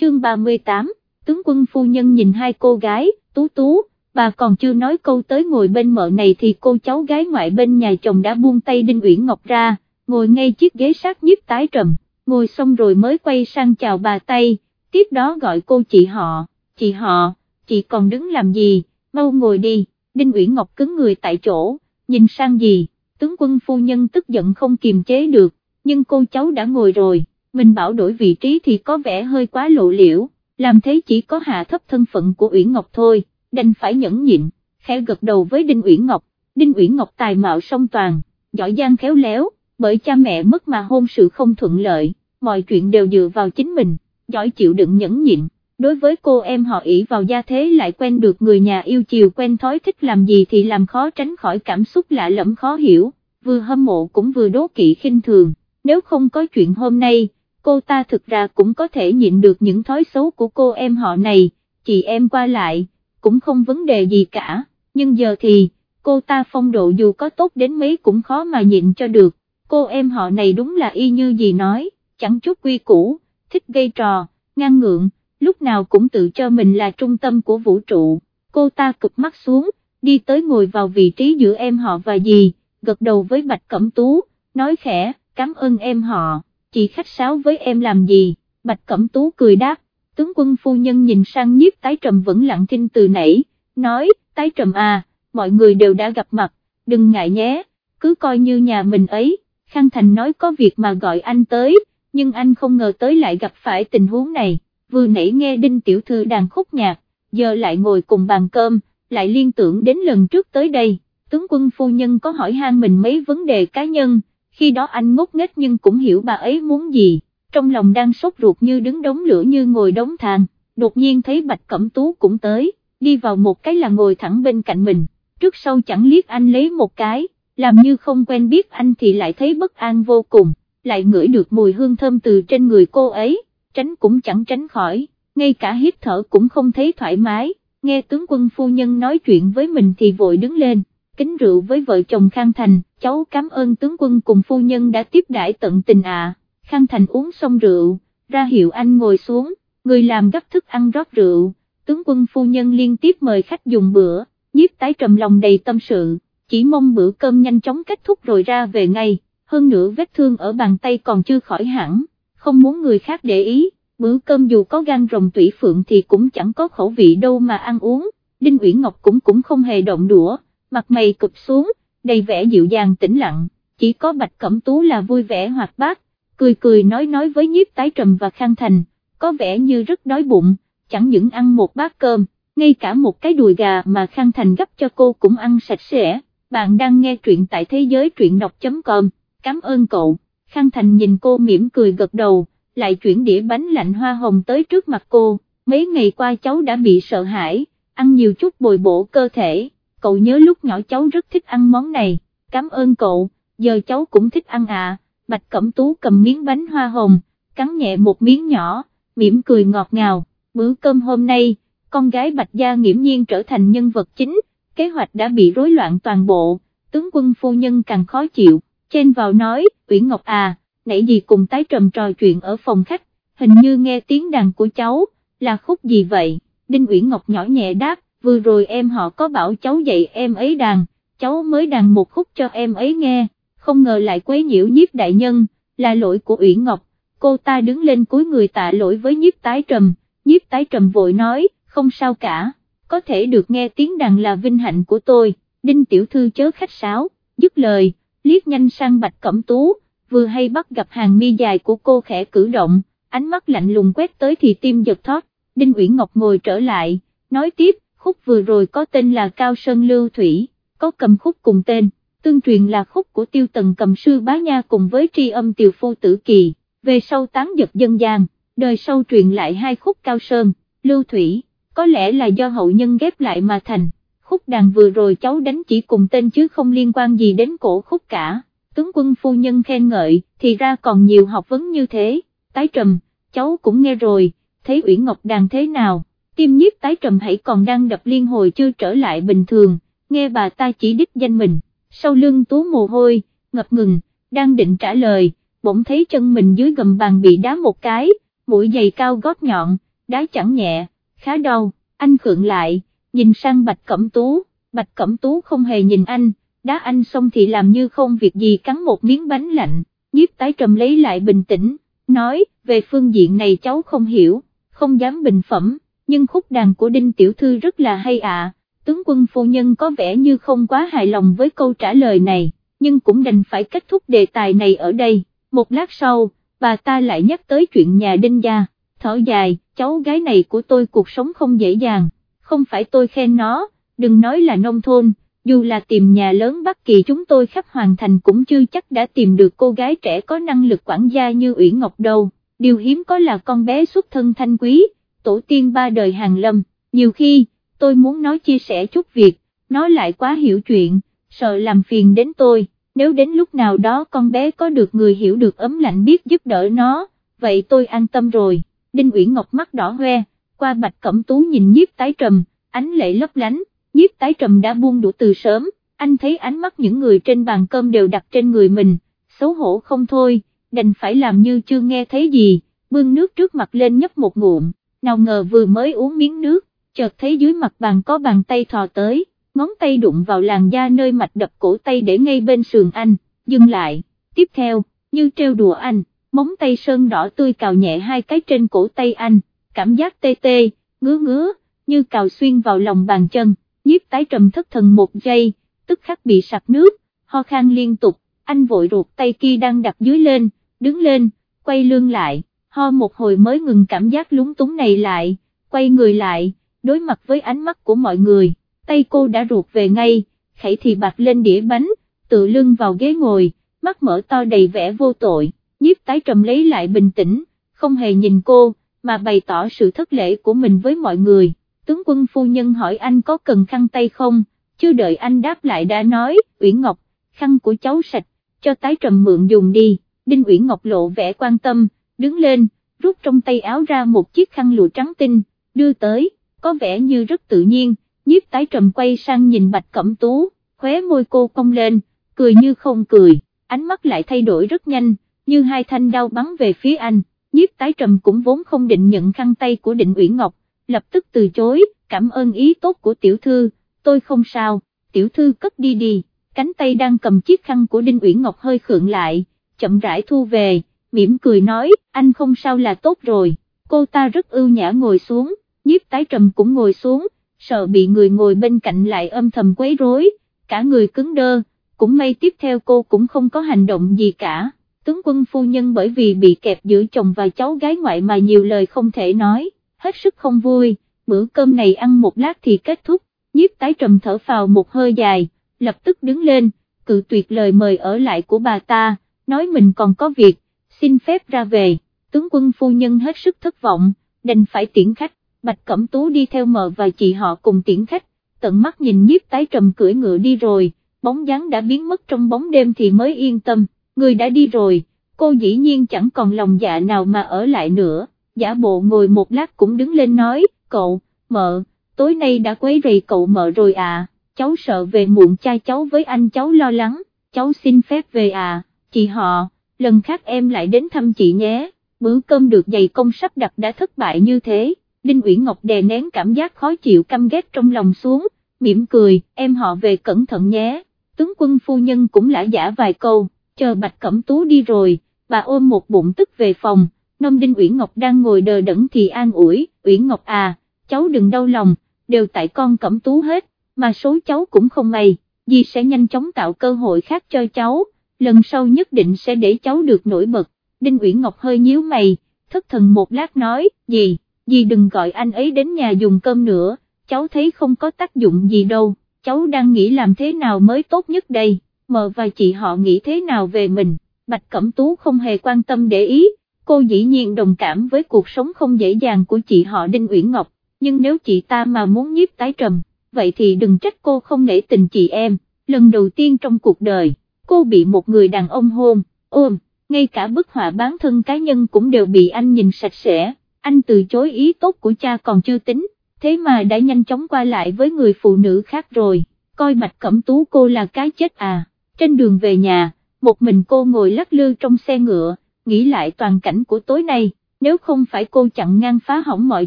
chương 38, tướng quân phu nhân nhìn hai cô gái, tú tú, bà còn chưa nói câu tới ngồi bên mợ này thì cô cháu gái ngoại bên nhà chồng đã buông tay Đinh Uyển Ngọc ra, ngồi ngay chiếc ghế sát nhiếp tái trầm, ngồi xong rồi mới quay sang chào bà tay, tiếp đó gọi cô chị họ, chị họ, chị còn đứng làm gì, mau ngồi đi, Đinh Uyển Ngọc cứng người tại chỗ, nhìn sang gì, tướng quân phu nhân tức giận không kiềm chế được, nhưng cô cháu đã ngồi rồi, mình bảo đổi vị trí thì có vẻ hơi quá lộ liễu, làm thế chỉ có hạ thấp thân phận của Uyển Ngọc thôi, đành phải nhẫn nhịn, khẽ gật đầu với Đinh Uyển Ngọc, Đinh Uyển Ngọc tài mạo song toàn, giỏi giang khéo léo, bởi cha mẹ mất mà hôn sự không thuận lợi, mọi chuyện đều dựa vào chính mình, giỏi chịu đựng nhẫn nhịn. Đối với cô em họ ỷ vào gia thế lại quen được người nhà yêu chiều quen thói thích làm gì thì làm khó tránh khỏi cảm xúc lạ lẫm khó hiểu, vừa hâm mộ cũng vừa đố kỵ khinh thường, nếu không có chuyện hôm nay, cô ta thực ra cũng có thể nhịn được những thói xấu của cô em họ này, chị em qua lại, cũng không vấn đề gì cả, nhưng giờ thì, cô ta phong độ dù có tốt đến mấy cũng khó mà nhịn cho được, cô em họ này đúng là y như gì nói, chẳng chút quy củ, thích gây trò, ngang ngượng, lúc nào cũng tự cho mình là trung tâm của vũ trụ, cô ta cực mắt xuống, đi tới ngồi vào vị trí giữa em họ và dì, gật đầu với Bạch Cẩm Tú, nói khẽ, cảm ơn em họ, chị khách sáo với em làm gì, Bạch Cẩm Tú cười đáp, tướng quân phu nhân nhìn sang nhiếp tái trầm vẫn lặng thinh từ nãy, nói, tái trầm à, mọi người đều đã gặp mặt, đừng ngại nhé, cứ coi như nhà mình ấy, Khang Thành nói có việc mà gọi anh tới, nhưng anh không ngờ tới lại gặp phải tình huống này, vừa nãy nghe Đinh Tiểu Thư đàn khúc nhạc, giờ lại ngồi cùng bàn cơm, lại liên tưởng đến lần trước tới đây, tướng quân phu nhân có hỏi han mình mấy vấn đề cá nhân, khi đó anh ngốc nghếch nhưng cũng hiểu bà ấy muốn gì, trong lòng đang sốt ruột như đứng đống lửa như ngồi đống than, đột nhiên thấy Bạch Cẩm Tú cũng tới, đi vào một cái là ngồi thẳng bên cạnh mình, trước sau chẳng liếc anh lấy một cái, làm như không quen biết anh thì lại thấy bất an vô cùng, lại ngửi được mùi hương thơm từ trên người cô ấy, tránh cũng chẳng tránh khỏi, ngay cả hít thở cũng không thấy thoải mái, nghe tướng quân phu nhân nói chuyện với mình thì vội đứng lên, kính rượu với vợ chồng Khang Thành, cháu cảm ơn tướng quân cùng phu nhân đã tiếp đãi tận tình à, Khang Thành uống xong rượu, ra hiệu anh ngồi xuống, người làm gấp thức ăn rót rượu, tướng quân phu nhân liên tiếp mời khách dùng bữa, nhiếp tái trầm lòng đầy tâm sự, chỉ mong bữa cơm nhanh chóng kết thúc rồi ra về ngay, hơn nữa vết thương ở bàn tay còn chưa khỏi hẳn, không muốn người khác để ý, bữa cơm dù có gan rồng tủy phượng thì cũng chẳng có khẩu vị đâu mà ăn uống, Đinh Uyển Ngọc cũng cũng không hề động đũa, mặt mày cụp xuống, đầy vẻ dịu dàng tĩnh lặng, chỉ có Bạch Cẩm Tú là vui vẻ hoạt bát, cười cười nói nói với nhiếp tái trầm và khang thành, có vẻ như rất đói bụng, chẳng những ăn một bát cơm, ngay cả một cái đùi gà mà khang thành gấp cho cô cũng ăn sạch sẽ, bạn đang nghe truyện tại thế giới truyện đọc.com, cảm ơn cậu, khang thành nhìn cô mỉm cười gật đầu, lại chuyển đĩa bánh lạnh hoa hồng tới trước mặt cô, mấy ngày qua cháu đã bị sợ hãi, ăn nhiều chút bồi bổ cơ thể cậu nhớ lúc nhỏ cháu rất thích ăn món này, cảm ơn cậu, giờ cháu cũng thích ăn à, Bạch Cẩm Tú cầm miếng bánh hoa hồng, cắn nhẹ một miếng nhỏ, mỉm cười ngọt ngào, bữa cơm hôm nay, con gái Bạch Gia nghiễm nhiên trở thành nhân vật chính, kế hoạch đã bị rối loạn toàn bộ, tướng quân phu nhân càng khó chịu, trên vào nói, Uyển Ngọc à, nãy gì cùng tái trầm trò chuyện ở phòng khách, hình như nghe tiếng đàn của cháu, là khúc gì vậy, Đinh Uyển Ngọc nhỏ nhẹ đáp, vừa rồi em họ có bảo cháu dạy em ấy đàn, cháu mới đàn một khúc cho em ấy nghe, không ngờ lại quấy nhiễu nhiếp đại nhân, là lỗi của Uyển Ngọc, cô ta đứng lên cúi người tạ lỗi với nhiếp tái trầm, nhiếp tái trầm vội nói, không sao cả, có thể được nghe tiếng đàn là vinh hạnh của tôi, đinh tiểu thư chớ khách sáo, dứt lời, liếc nhanh sang bạch cẩm tú, vừa hay bắt gặp hàng mi dài của cô khẽ cử động, ánh mắt lạnh lùng quét tới thì tim giật thót, đinh Uyển Ngọc ngồi trở lại, nói tiếp, khúc vừa rồi có tên là Cao Sơn Lưu Thủy, có cầm khúc cùng tên, tương truyền là khúc của tiêu tần cầm sư bá nha cùng với tri âm tiều phu tử kỳ, về sau tán giật dân gian, đời sau truyền lại hai khúc Cao Sơn, Lưu Thủy, có lẽ là do hậu nhân ghép lại mà thành, khúc đàn vừa rồi cháu đánh chỉ cùng tên chứ không liên quan gì đến cổ khúc cả, tướng quân phu nhân khen ngợi, thì ra còn nhiều học vấn như thế, tái trầm, cháu cũng nghe rồi, thấy Uyển Ngọc đàn thế nào? Tim nhiếp tái trầm hãy còn đang đập liên hồi chưa trở lại bình thường, nghe bà ta chỉ đích danh mình, sau lưng tú mồ hôi, ngập ngừng, đang định trả lời, bỗng thấy chân mình dưới gầm bàn bị đá một cái, mũi giày cao gót nhọn, đá chẳng nhẹ, khá đau, anh khượng lại, nhìn sang Bạch Cẩm Tú, Bạch Cẩm Tú không hề nhìn anh, đá anh xong thì làm như không việc gì cắn một miếng bánh lạnh, nhiếp tái trầm lấy lại bình tĩnh, nói, về phương diện này cháu không hiểu, không dám bình phẩm, nhưng khúc đàn của Đinh Tiểu Thư rất là hay ạ, tướng quân phu nhân có vẻ như không quá hài lòng với câu trả lời này, nhưng cũng đành phải kết thúc đề tài này ở đây, một lát sau, bà ta lại nhắc tới chuyện nhà Đinh gia, thở dài, cháu gái này của tôi cuộc sống không dễ dàng, không phải tôi khen nó, đừng nói là nông thôn, dù là tìm nhà lớn Bắc Kỳ chúng tôi khắp hoàn thành cũng chưa chắc đã tìm được cô gái trẻ có năng lực quản gia như Uyển Ngọc đâu, điều hiếm có là con bé xuất thân thanh quý, tổ tiên ba đời hàng lâm, nhiều khi, tôi muốn nói chia sẻ chút việc, nó lại quá hiểu chuyện, sợ làm phiền đến tôi, nếu đến lúc nào đó con bé có được người hiểu được ấm lạnh biết giúp đỡ nó, vậy tôi an tâm rồi, Đinh Uyển Ngọc mắt đỏ hoe, qua bạch cẩm tú nhìn nhiếp tái trầm, ánh lệ lấp lánh, nhiếp tái trầm đã buông đủ từ sớm, anh thấy ánh mắt những người trên bàn cơm đều đặt trên người mình, xấu hổ không thôi, đành phải làm như chưa nghe thấy gì, bưng nước trước mặt lên nhấp một ngụm, nào ngờ vừa mới uống miếng nước, chợt thấy dưới mặt bàn có bàn tay thò tới, ngón tay đụng vào làn da nơi mạch đập cổ tay để ngay bên sườn anh, dừng lại, tiếp theo, như trêu đùa anh, móng tay sơn đỏ tươi cào nhẹ hai cái trên cổ tay anh, cảm giác tê tê, ngứa ngứa, như cào xuyên vào lòng bàn chân, nhiếp tái trầm thất thần một giây, tức khắc bị sặc nước, ho khan liên tục, anh vội ruột tay kia đang đặt dưới lên, đứng lên, quay lưng lại, ho một hồi mới ngừng cảm giác lúng túng này lại, quay người lại, đối mặt với ánh mắt của mọi người, tay cô đã ruột về ngay, khẩy thì bạc lên đĩa bánh, tự lưng vào ghế ngồi, mắt mở to đầy vẻ vô tội, nhiếp tái trầm lấy lại bình tĩnh, không hề nhìn cô, mà bày tỏ sự thất lễ của mình với mọi người, tướng quân phu nhân hỏi anh có cần khăn tay không, chưa đợi anh đáp lại đã nói, Uyển Ngọc, khăn của cháu sạch, cho tái trầm mượn dùng đi, Đinh Uyển Ngọc lộ vẻ quan tâm, đứng lên, rút trong tay áo ra một chiếc khăn lụa trắng tinh, đưa tới, có vẻ như rất tự nhiên, nhiếp tái trầm quay sang nhìn bạch cẩm tú, khóe môi cô cong lên, cười như không cười, ánh mắt lại thay đổi rất nhanh, như hai thanh đao bắn về phía anh, nhiếp tái trầm cũng vốn không định nhận khăn tay của định Uyển Ngọc, lập tức từ chối, cảm ơn ý tốt của tiểu thư, tôi không sao, tiểu thư cất đi đi, cánh tay đang cầm chiếc khăn của Đinh Uyển Ngọc hơi khượng lại, chậm rãi thu về, mỉm cười nói, anh không sao là tốt rồi, cô ta rất ưu nhã ngồi xuống, nhiếp tái trầm cũng ngồi xuống, sợ bị người ngồi bên cạnh lại âm thầm quấy rối, cả người cứng đơ, cũng may tiếp theo cô cũng không có hành động gì cả, tướng quân phu nhân bởi vì bị kẹp giữa chồng và cháu gái ngoại mà nhiều lời không thể nói, hết sức không vui, bữa cơm này ăn một lát thì kết thúc, nhiếp tái trầm thở phào một hơi dài, lập tức đứng lên, cự tuyệt lời mời ở lại của bà ta, nói mình còn có việc, xin phép ra về, tướng quân phu nhân hết sức thất vọng, đành phải tiễn khách, Bạch Cẩm Tú đi theo mờ và chị họ cùng tiễn khách, tận mắt nhìn nhiếp tái trầm cưỡi ngựa đi rồi, bóng dáng đã biến mất trong bóng đêm thì mới yên tâm, người đã đi rồi, cô dĩ nhiên chẳng còn lòng dạ nào mà ở lại nữa, giả bộ ngồi một lát cũng đứng lên nói, cậu, mợ, tối nay đã quấy rầy cậu mợ rồi à, cháu sợ về muộn cha cháu với anh cháu lo lắng, cháu xin phép về à, chị họ, lần khác em lại đến thăm chị nhé, bữa cơm được dày công sắp đặt đã thất bại như thế, Đinh Uyển Ngọc đè nén cảm giác khó chịu căm ghét trong lòng xuống, mỉm cười, em họ về cẩn thận nhé, tướng quân phu nhân cũng lã giả vài câu, chờ Bạch Cẩm Tú đi rồi, bà ôm một bụng tức về phòng, nông Đinh Uyển Ngọc đang ngồi đờ đẫn thì an ủi, Uyển Ngọc à, cháu đừng đau lòng, đều tại con Cẩm Tú hết, mà số cháu cũng không may, dì sẽ nhanh chóng tạo cơ hội khác cho cháu, lần sau nhất định sẽ để cháu được nổi bật, Đinh Uyển Ngọc hơi nhíu mày, thất thần một lát nói, gì, gì đừng gọi anh ấy đến nhà dùng cơm nữa, cháu thấy không có tác dụng gì đâu, cháu đang nghĩ làm thế nào mới tốt nhất đây, mờ và chị họ nghĩ thế nào về mình, Bạch Cẩm Tú không hề quan tâm để ý, cô dĩ nhiên đồng cảm với cuộc sống không dễ dàng của chị họ Đinh Uyển Ngọc, nhưng nếu chị ta mà muốn nhiếp tái trầm, vậy thì đừng trách cô không nể tình chị em, lần đầu tiên trong cuộc đời, cô bị một người đàn ông hôn, ôm, ngay cả bức họa bán thân cá nhân cũng đều bị anh nhìn sạch sẽ, anh từ chối ý tốt của cha còn chưa tính, thế mà đã nhanh chóng qua lại với người phụ nữ khác rồi, coi Bạch Cẩm Tú cô là cái chết à, trên đường về nhà, một mình cô ngồi lắc lư trong xe ngựa, nghĩ lại toàn cảnh của tối nay, nếu không phải cô chặn ngang phá hỏng mọi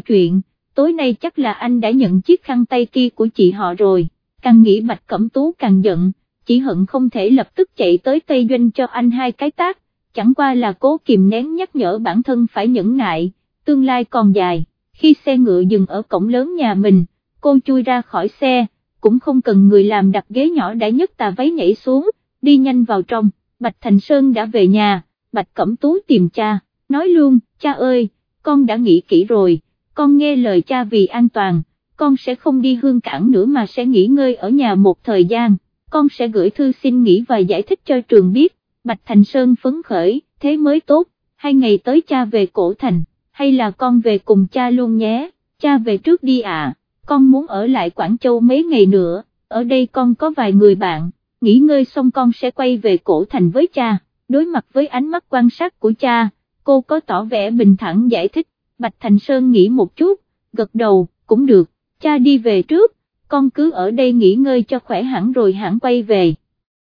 chuyện, tối nay chắc là anh đã nhận chiếc khăn tay kia của chị họ rồi, càng nghĩ Bạch Cẩm Tú càng giận, chỉ hận không thể lập tức chạy tới Tây Doanh cho anh hai cái tác, chẳng qua là cố kìm nén nhắc nhở bản thân phải nhẫn nại, tương lai còn dài, khi xe ngựa dừng ở cổng lớn nhà mình, cô chui ra khỏi xe, cũng không cần người làm đặt ghế nhỏ đã nhấc tà váy nhảy xuống, đi nhanh vào trong, Bạch Thành Sơn đã về nhà, Bạch Cẩm Tú tìm cha, nói luôn, cha ơi, con đã nghĩ kỹ rồi, con nghe lời cha vì an toàn, con sẽ không đi hương cảng nữa mà sẽ nghỉ ngơi ở nhà một thời gian, con sẽ gửi thư xin nghỉ và giải thích cho trường biết, Bạch Thành Sơn phấn khởi, thế mới tốt, hai ngày tới cha về cổ thành, hay là con về cùng cha luôn nhé, cha về trước đi ạ, con muốn ở lại Quảng Châu mấy ngày nữa, ở đây con có vài người bạn, nghỉ ngơi xong con sẽ quay về cổ thành với cha, đối mặt với ánh mắt quan sát của cha, cô có tỏ vẻ bình thản giải thích, Bạch Thành Sơn nghĩ một chút, gật đầu, cũng được, cha đi về trước, con cứ ở đây nghỉ ngơi cho khỏe hẳn rồi hẳn quay về.